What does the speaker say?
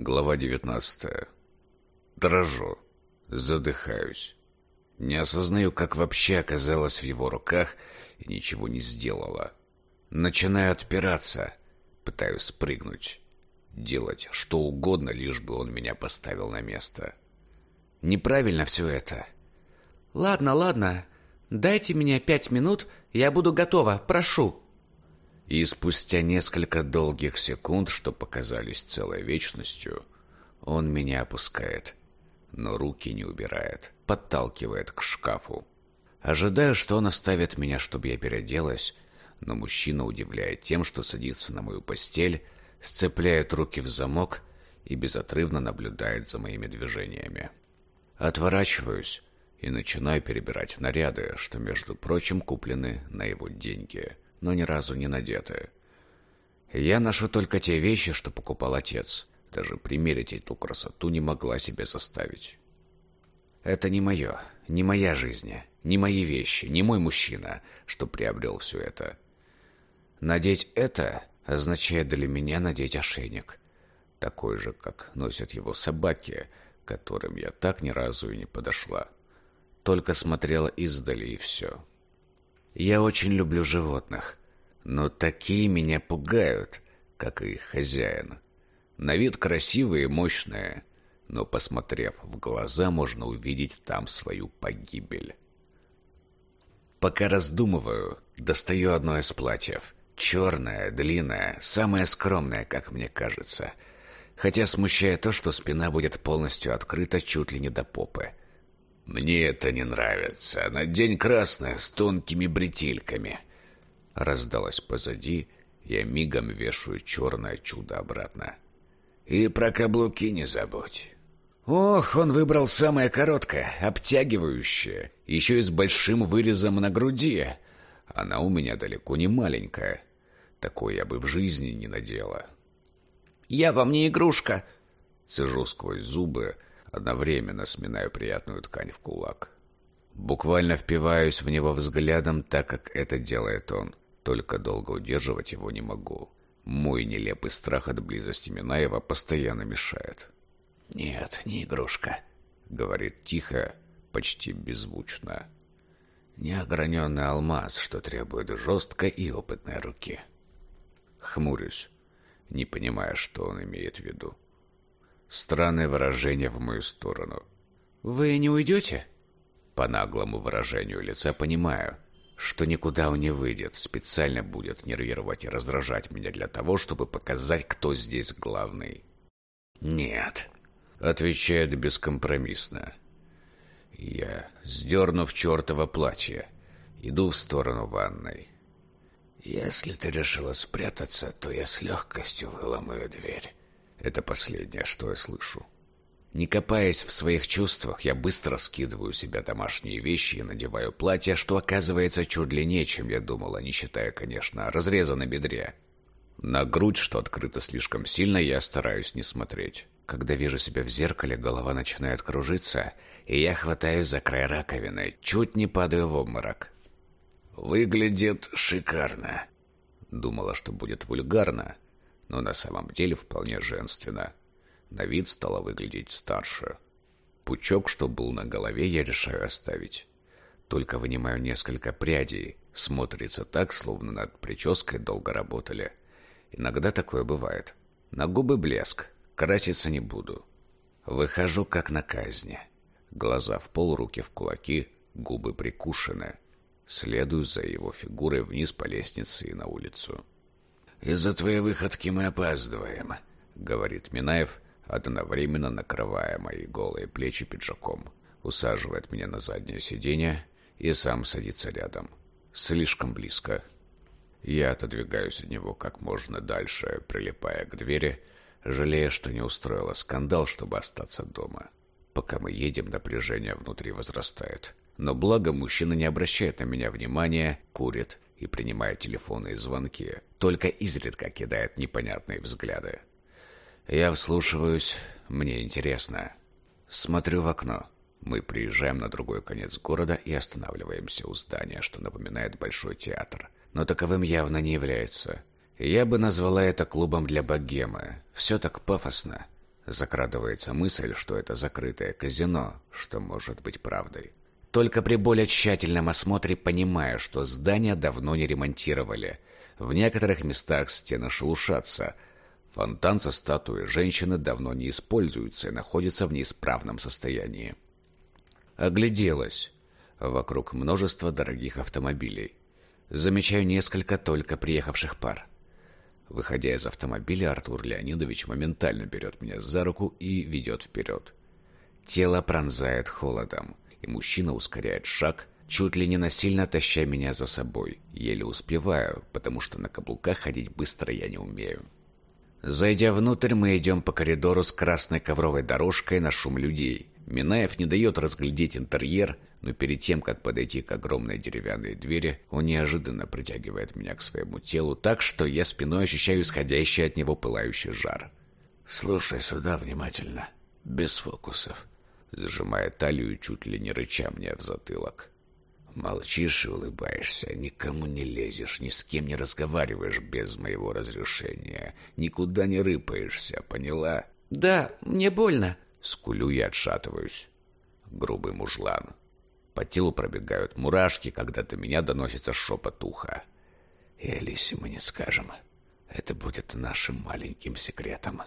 Глава 19. Дрожу. Задыхаюсь. Не осознаю, как вообще оказалась в его руках и ничего не сделала. Начинаю отпираться. Пытаюсь спрыгнуть. Делать что угодно, лишь бы он меня поставил на место. Неправильно все это. Ладно, ладно. Дайте мне пять минут, я буду готова, прошу. И спустя несколько долгих секунд, что показались целой вечностью, он меня опускает, но руки не убирает, подталкивает к шкафу. Ожидаю, что он оставит меня, чтобы я переоделась, но мужчина удивляет тем, что садится на мою постель, сцепляет руки в замок и безотрывно наблюдает за моими движениями. Отворачиваюсь и начинаю перебирать наряды, что, между прочим, куплены на его деньги – но ни разу не надетые. Я ношу только те вещи, что покупал отец. Даже примерить эту красоту не могла себе заставить. Это не мое, не моя жизнь, не мои вещи, не мой мужчина, что приобрел все это. Надеть это означает для меня надеть ошейник. Такой же, как носят его собаки, которым я так ни разу и не подошла. Только смотрела издали и все. Я очень люблю животных, но такие меня пугают, как и их хозяин. На вид красивые и мощные, но, посмотрев в глаза, можно увидеть там свою погибель. Пока раздумываю, достаю одно из платьев. Черное, длинное, самое скромное, как мне кажется. Хотя смущает то, что спина будет полностью открыта чуть ли не до попы. «Мне это не нравится. Надень красное с тонкими бретельками». Раздалось позади, я мигом вешаю черное чудо обратно. «И про каблуки не забудь». Ох, он выбрал самое короткое, обтягивающее, еще и с большим вырезом на груди. Она у меня далеко не маленькая. Такое я бы в жизни не надела. «Я вам не игрушка!» Цежу сквозь зубы, Одновременно сминаю приятную ткань в кулак. Буквально впиваюсь в него взглядом, так как это делает он. Только долго удерживать его не могу. Мой нелепый страх от близости Минаева постоянно мешает. «Нет, не игрушка», — говорит тихо, почти беззвучно. «Неограненный алмаз, что требует жесткой и опытной руки». Хмурюсь, не понимая, что он имеет в виду. Странное выражение в мою сторону. «Вы не уйдете?» По наглому выражению лица понимаю, что никуда он не выйдет, специально будет нервировать и раздражать меня для того, чтобы показать, кто здесь главный. «Нет», — отвечает бескомпромиссно. Я, сдернув чертово платье, иду в сторону ванной. «Если ты решила спрятаться, то я с легкостью выломаю дверь». Это последнее, что я слышу. Не копаясь в своих чувствах, я быстро скидываю себя домашние вещи и надеваю платье, что оказывается чуть длиннее, чем я думала, не считая, конечно, разреза на бедре. На грудь, что открыто слишком сильно, я стараюсь не смотреть. Когда вижу себя в зеркале, голова начинает кружиться, и я хватаюсь за край раковины, чуть не падаю в обморок. «Выглядит шикарно», Думала, что будет вульгарно, но на самом деле вполне женственно. На вид стала выглядеть старше. Пучок, что был на голове, я решаю оставить. Только вынимаю несколько прядей. Смотрится так, словно над прической долго работали. Иногда такое бывает. На губы блеск. Краситься не буду. Выхожу, как на казни. Глаза в пол, руки в кулаки, губы прикушены. Следую за его фигурой вниз по лестнице и на улицу. «Из-за твоей выходки мы опаздываем», — говорит Минаев, одновременно накрывая мои голые плечи пиджаком, усаживает меня на заднее сиденье и сам садится рядом. Слишком близко. Я отодвигаюсь от него как можно дальше, прилипая к двери, жалея, что не устроила скандал, чтобы остаться дома. Пока мы едем, напряжение внутри возрастает. Но благо мужчина не обращает на меня внимания, курит и принимает телефонные звонки, только изредка кидает непонятные взгляды. Я вслушиваюсь, мне интересно. Смотрю в окно. Мы приезжаем на другой конец города и останавливаемся у здания, что напоминает большой театр. Но таковым явно не является. Я бы назвала это клубом для богемы. Все так пафосно. Закрадывается мысль, что это закрытое казино, что может быть правдой. Только при более тщательном осмотре понимаю, что здание давно не ремонтировали. В некоторых местах стены шелушатся. Фонтан со статуей женщины давно не используется и находится в неисправном состоянии. Огляделась. Вокруг множество дорогих автомобилей. Замечаю несколько только приехавших пар. Выходя из автомобиля, Артур Леонидович моментально берет меня за руку и ведет вперед. Тело пронзает холодом, и мужчина ускоряет шаг, чуть ли не насильно таща меня за собой. Еле успеваю, потому что на каблуках ходить быстро я не умею. Зайдя внутрь, мы идем по коридору с красной ковровой дорожкой на шум людей. Минаев не дает разглядеть интерьер, но перед тем, как подойти к огромной деревянной двери, он неожиданно притягивает меня к своему телу так, что я спиной ощущаю исходящий от него пылающий жар. «Слушай сюда внимательно, без фокусов», зажимая талию чуть ли не рыча мне в затылок. «Молчишь и улыбаешься, никому не лезешь, ни с кем не разговариваешь без моего разрешения, никуда не рыпаешься, поняла?» «Да, мне больно», Скулю и отшатываюсь. Грубый мужлан. По телу пробегают мурашки, когда до меня доносится шепот уха. И Алисе мы не скажем. Это будет нашим маленьким секретом.